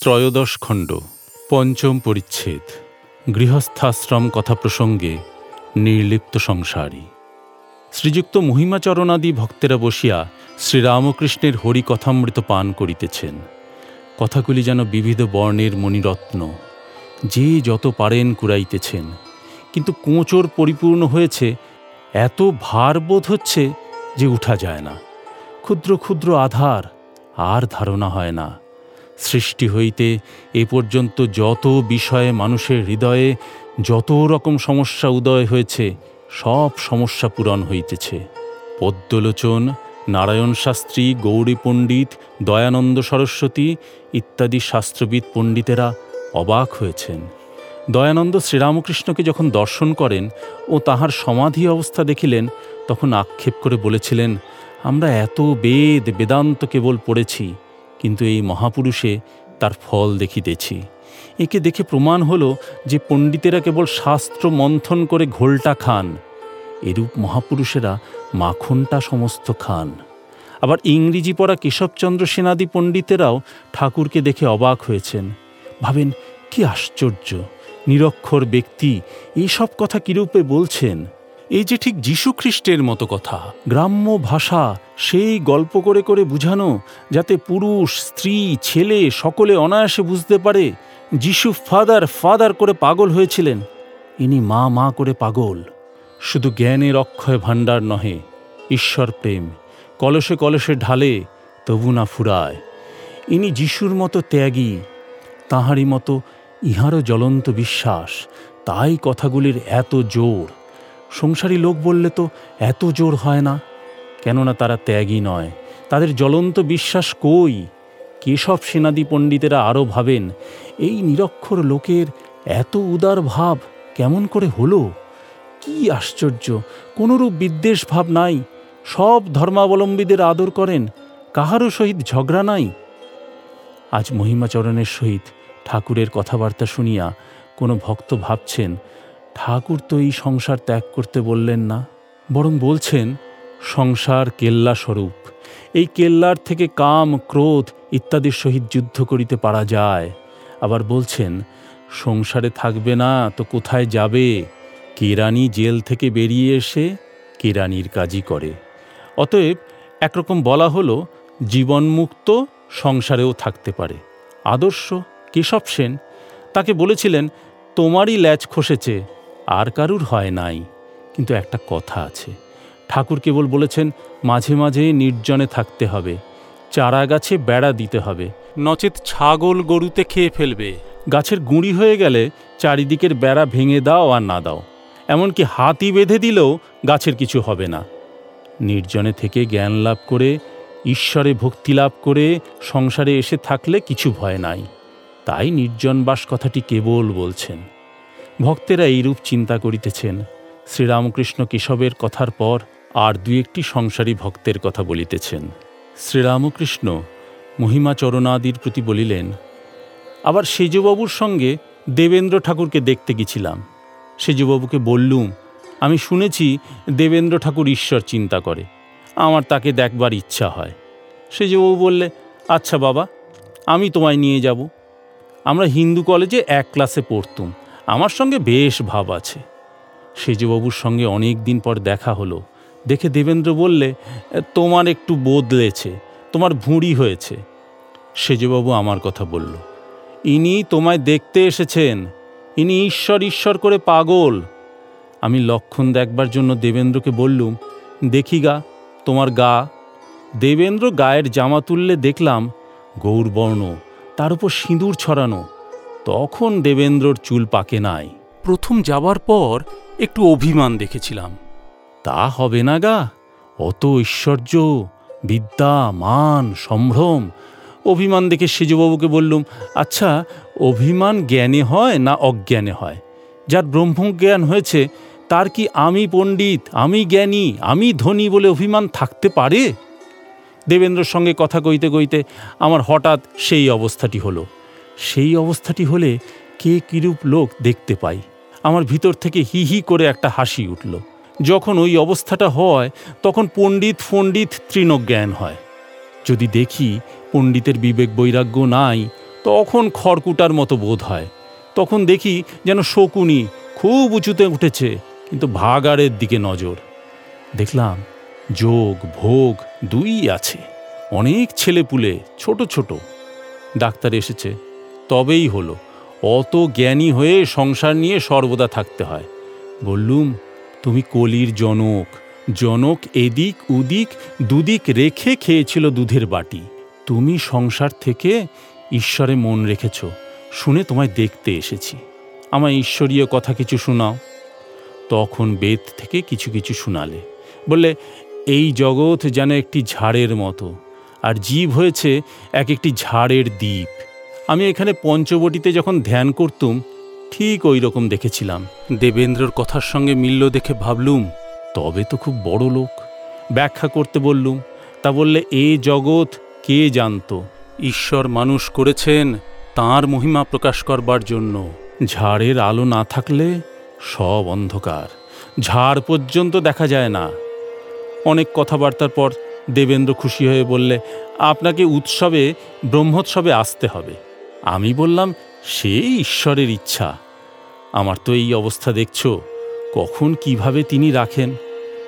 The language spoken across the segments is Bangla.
ত্রয়োদশ খণ্ড, পঞ্চম পরিচ্ছেদ, গৃহস্থাশ্রম কথা প্রসঙ্গে নির্লিপ্ত সংসারী। শ্রীযুক্ত মহিমাচরণাদি ভক্তেরা বসিয়া শ্রীরামকৃষ্ণের হরিকথামৃত পান করিতেছেন। কথাগুলি যেন বিবিধ বর্ণের মণিরত্ন, যে যত পারেন কুড়াইতেছেন। কিন্তু কোঁচর পরিপূর্ণ হয়েছে, এত ভার বোধ হচ্ছে যে উঠা যায় না। ক্ষুদ্র ক্ষুদ্র আধার, আর ধারণা হয় না। সৃষ্টি হইতে এ পর্যন্ত যত বিষয়ে মানুষের হৃদয়ে যত রকম সমস্যা উদয় হয়েছে, সব সমস্যা পূরণ হইতেছে। পদ্মলোচন, নারায়ণ শাস্ত্রী, গৌরী পণ্ডিত, দয়ানন্দ সরস্বতী ইত্যাদি শাস্ত্রবিদ পণ্ডিতেরা অবাক হয়েছেন। দয়ানন্দ শ্রীরামকৃষ্ণকে যখন দর্শন করেন ও তাহার সমাধি অবস্থা দেখিলেন, তখন আক্ষেপ করে বলেছিলেন, আমরা এত বেদ বেদান্ত কেবল পড়েছি কিন্তু এই মহাপুরুষে তার ফল দেখিতেছি। একে দেখে প্রমাণ হলো যে পণ্ডিতেরা কেবল শাস্ত্র মন্থন করে ঘোলটা খান, এরূপ মহাপুরুষেরা মাখনটা সমস্ত খান। আবার ইংরেজি পড়া কেশবচন্দ্র সেনাদি পণ্ডিতেরাও ঠাকুরকে দেখে অবাক হয়েছেন। ভাবেন, কি আশ্চর্য, নিরক্ষর ব্যক্তি এইসব কথা কীরূপে বলছেন? এই যে ঠিক যীশুখ্রিস্টের মতো কথা, গ্রাম্য ভাষা সেই গল্প করে করে বুঝানো, যাতে পুরুষ, স্ত্রী, ছেলে সকলে অনায়াসে বুঝতে পারে যিশু ফাদার ফাদার করে পাগল হয়েছিলেন, ইনি মা মা করে পাগল। শুধু জ্ঞানের অক্ষয় ভাণ্ডার নহে, ঈশ্বর প্রেম, কলসে কলসে ঢালে তবু না ফুরায়। ইনি যিশুর মতো ত্যাগী, তাহারই মতো ইহারও জ্বলন্ত বিশ্বাস, তাই কথাগুলির এত জোর। সংসারী লোক বললে তো এত জোর হয় না। কেননা তারা ত্যাগী নয়। তাদের জ্বলন্ত বিশ্বাস কই? কেশব সেনাদি পণ্ডিতেরা আরও ভাবেন, এই নিরক্ষর লোকের এত উদার ভাব কেমন করে হলো? কি আশ্চর্য! কোনরূপ বিদ্বেষ ভাব নাই। সব ধর্মাবলম্বীদের আদর করেন। কাহারও সহিত ঝগড়া নাই? আজ মহিমাচরণের সহিত ঠাকুরের কথাবার্তা শুনিয়া কোনো ভক্ত ভাবছেন ঠাকুর তো এই সংসার ত্যাগ করতে বললেন না, বরং বলছেন, সংসার কেল্লা স্বরূপ। এই কেল্লার থেকে কাম, ক্রোধ ইত্যাদির সহিত যুদ্ধ করিতে পারা যায়। আবার বলছেন, সংসারে থাকবে না তো কোথায় যাবে? কেরানি জেল থেকে বেরিয়ে এসে কেরানির কাজই করে। অতএব একরকম বলা হলো, জীবনমুক্ত সংসারেও থাকতে পারে। আদর্শ কেশব সেন তাকে বলেছিলেন, তোমারই ল্যাচ খসেছে আর কারুর হয় নাই। কিন্তু একটা কথা আছে। ঠাকুর কেবল বলেছেন, মাঝে মাঝে নির্জনে থাকতে হবে। চারা গাছে বেড়া দিতে হবে। নচেত ছাগল গরুতে খেয়ে ফেলবে। গাছের গুঁড়ি হয়ে গেলে চারিদিকের বেড়া ভেঙে দাও আর না দাও। এমনকি হাতি বেঁধে দিলেও গাছের কিছু হবে না। নির্জনে থেকে জ্ঞান লাভ করে, ঈশ্বরে ভক্তি লাভ করে, সংসারে এসে থাকলে কিছু ভয় নাই। তাই নির্জনবাস কথাটি কেবল বলছেন। ভক্তেরা এইরূপ চিন্তা করিতেছেন। শ্রীরামকৃষ্ণ কেশবের কথার পর আর দু একটি সংসারী ভক্তের কথা বলিতেছেন। শ্রীরামকৃষ্ণ মহিমাচরণাদির প্রতি বলিলেন, আবার সেজবাবুর সঙ্গে দেবেন্দ্র ঠাকুরকে দেখতে গেছিলাম। সেজবাবুকে বললুম, আমি শুনেছি দেবেন্দ্র ঠাকুর ঈশ্বর চিন্তা করে, আমার তাকে দেখবার ইচ্ছা হয়। সেজবাবু বললে আচ্ছা বাবা, আমি তোমায় নিয়ে যাব। আমরা হিন্দু কলেজে এক ক্লাসে পড়তুম। আমার সঙ্গে বেশ ভাব আছে। সেজবাবুর সঙ্গে অনেক দিন পর দেখা হলো। দেখে দেবেন্দ্র বললে, তোমার একটু বদলেছে, তোমার ভুঁড়ি হয়েছে। সেজবাবু আমার কথা বলল, ইনি তোমায় দেখতে এসেছেন, ইনি ঈশ্বর ঈশ্বর করে পাগল। আমি লক্ষণ দেখবার জন্য দেবেন্দ্রকে বললুম, দেখি গা, তোমার গা। দেবেন্দ্র গায়ের জামা তুললে দেখলাম, গৌরবর্ণ, তার উপর সিঁদুর ছড়ানো। তখন দেবেন্দ্রর চুল পাকে নাই। প্রথম যাবার পর একটু অভিমান দেখেছিলাম। তা হবে না গা, অত ঐশ্বর্য, বিদ্যা, মান, সম্ভ্রম। অভিমান দেখে সেজবাবুকে বললুম আচ্ছা অভিমান জ্ঞানে হয় না অজ্ঞানে হয়? যার ব্রহ্মজ্ঞান হয়েছে, তার কি আমি পণ্ডিত, আমি জ্ঞানী, আমি ধনী বলে অভিমান থাকতে পারে? দেবেন্দ্রর সঙ্গে কথা কইতে কইতে আমার হঠাৎ সেই অবস্থাটি হলো। সেই অবস্থাটি হলে কে কিরূপ লোক দেখতে পাই? আমার ভিতর থেকে হি হি করে একটা হাসি উঠল। যখন ওই অবস্থাটা হয়, তখন পণ্ডিত ফণ্ডিত তৃণজ্ঞান হয়। যদি দেখি পণ্ডিতের বিবেক বৈরাগ্য নাই, তখন খড়কুটার মতো বোধ হয়। তখন দেখি যেন শকুনি খুব উঁচুতে উঠেছে, কিন্তু ভাগাড়ের দিকে নজর। দেখলাম যোগ, ভোগ দুই আছে। অনেক ছেলেপুলে, ছোট ছোট। ডাক্তার এসেছে। তবেই হলো। অত জ্ঞানী হয়ে সংসার নিয়ে সর্বদা থাকতে হয়। বললুম, তুমি কলির জনক। জনক এদিক উদিক দুদিক রেখে খেয়েছিল দুধের বাটি। তুমি সংসার থেকে ঈশ্বরে মন রেখেছ। শুনে তোমায় দেখতে এসেছি। আমায় ঈশ্বরীয় কথা কিছু শোনাও। তখন বেদ থেকে কিছু কিছু শোনালে। বললে, এই জগৎ যেন একটি ঝাড়ের মতো। আর জীব হয়েছে এক একটি ঝাড়ের দ্বীপ। আমি এখানে পঞ্চবটিতে যখন ধ্যান করতুম, ঠিক ওই রকম দেখেছিলাম। দেবেন্দ্রর কথার সঙ্গে মিলল দেখে ভাবলুম, তবে তো খুব বড় লোক। ব্যাখ্যা করতে বললুম, তা বললে, এ জগৎ কে জানত? ঈশ্বর মানুষ করেছেন তার মহিমা প্রকাশ করবার জন্য। ঝাড়ের আলো না থাকলে সব অন্ধকার। ঝাড় পর্যন্ত দেখা যায় না। অনেক কথাবার্তার পর দেবেন্দ্র খুশি হয়ে বললে, আপনাকে উৎসবে, ব্রহ্মোৎসবে আসতে হবে। আমি বললাম সে ঈশ্বরের ইচ্ছা। আমার তো এই অবস্থা দেখছ, কখন কীভাবে তিনি রাখেন?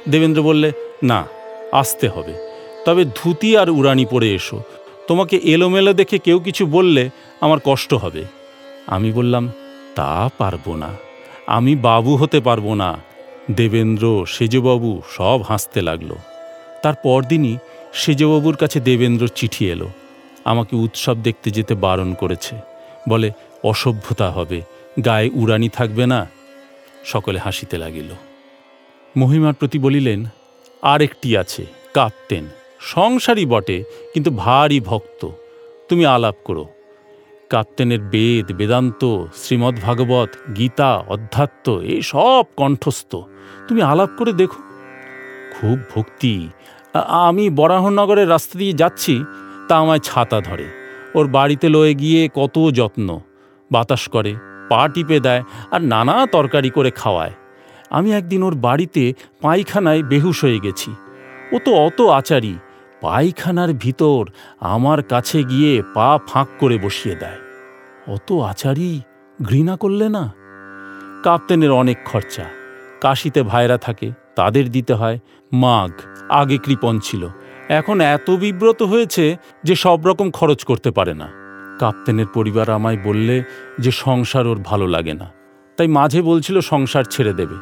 দেবেন্দ্র বললে, না, আসতে হবে। তবে ধুতি আর উড়ানি পরে এসো। তোমাকে এলোমেলো দেখে কেউ কিছু বললে আমার কষ্ট হবে। আমি বললাম, তা পারব না। আমি বাবু হতে পারব না। দেবেন্দ্র, সেজবাবু সব হাসতে লাগল। তার পরদিনই সেজবাবুর কাছে দেবেন্দ্র চিঠি এলো। আমাকে উৎসব দেখতে যেতে বারণ করেছে। বলে, অসভ্যতা হবে, গায়ে উড়ানি থাকবে না। সকলে হাসিতে লাগিল। মহিমার প্রতি বলিলেন আর একটি আছে, কাপ্তেন। সংসারই বটে, কিন্তু ভারী ভক্ত। তুমি আলাপ করো। কাপ্তেনের বেদ, বেদান্ত শ্রীমদ্ ভাগবত গীতা, অধ্যাত্ম এই সব কণ্ঠস্থ। তুমি আলাপ করে দেখো। খুব ভক্তি। আমি বরাহনগরের রাস্তা দিয়ে যাচ্ছি তা আমায় ছাতা ধরে। ওর বাড়িতে লয়ে গিয়ে কত যত্ন। বাতাস করে, পা টিপে দেয় আর নানা তরকারি করে খাওয়ায়। আমি একদিন ওর বাড়িতে পায়খানায় বেহুশ হয়ে গেছি। ও তো অত আচারী। পায়খানার ভিতর আমার কাছে গিয়ে পা ফাঁক করে বসিয়ে দেয়। অত আচারী, ঘৃণা করলে না? কাপ্তেনের অনেক খরচা। কাশিতে ভাইরা থাকে, তাদের দিতে হয়। মাগ আগে কৃপণ ছিল। এখন এত বিব্রত হয়েছে যে সব রকম খরচ করতে পারে না। কাপ্তেনের পরিবার আমায় বললে যে সংসার ওর ভালো লাগে না। তাই মাঝে বলছিল সংসার ছেড়ে দেবে।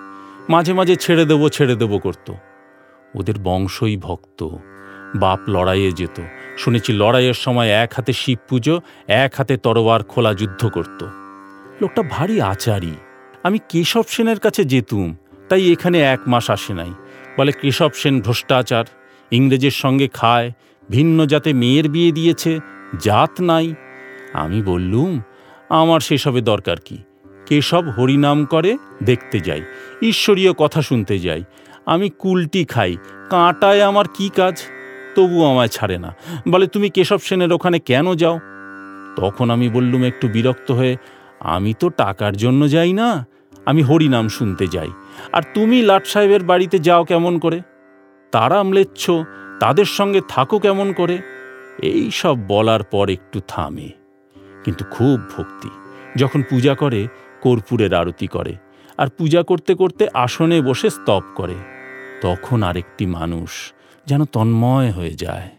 মাঝে মাঝে ছেড়ে দেবো ছেড়ে দেবো করত। ওদের বংশই ভক্ত। বাপ লড়াইয়ে যেত। শুনেছি লড়াইয়ের সময় এক হাতে শিব পুজো, এক হাতে তরোয়ার খোলা যুদ্ধ করত। লোকটা ভারী আচারী। আমি কেশব সেনের কাছে যেতুম, তাই এখানে এক মাস আসে নাই। বলে কেশব সেন ভ্রষ্টাচার। ইংরেজের সঙ্গে খায়, ভিন্ন জাতে মেয়ের বিয়ে দিয়েছে, জাত নাই। আমি বললুম, আমার সেসবে দরকার কি? কেশব হরিনাম করে দেখতে যাই, ঈশ্বরীয় কথা শুনতে যাই। আমি কুলটি খাই, কাঁটায় আমার কি কাজ? তবু আমায় ছাড়ে না। বলে, তুমি কেশব সেনের ওখানে কেন যাও? তখন আমি বললুম, একটু বিরক্ত হয়ে, আমি তো টাকার জন্য যাই না, আমি হরিনাম শুনতে যাই। আর তুমি লাট সাহেবের বাড়িতে যাও কেমন করে? তারা আমলেচ্ছ তাদের সঙ্গে থাকো কেমন করে? এই সব বলার পর একটু থামে। কিন্তু খুব ভক্তি। যখন পূজা করে, কর্পূরের আরতি করে আর পূজা করতে করতে আসনে বসে স্তব করে, তখন আরেকটি মানুষ যেন তন্ময় হয়ে যায়।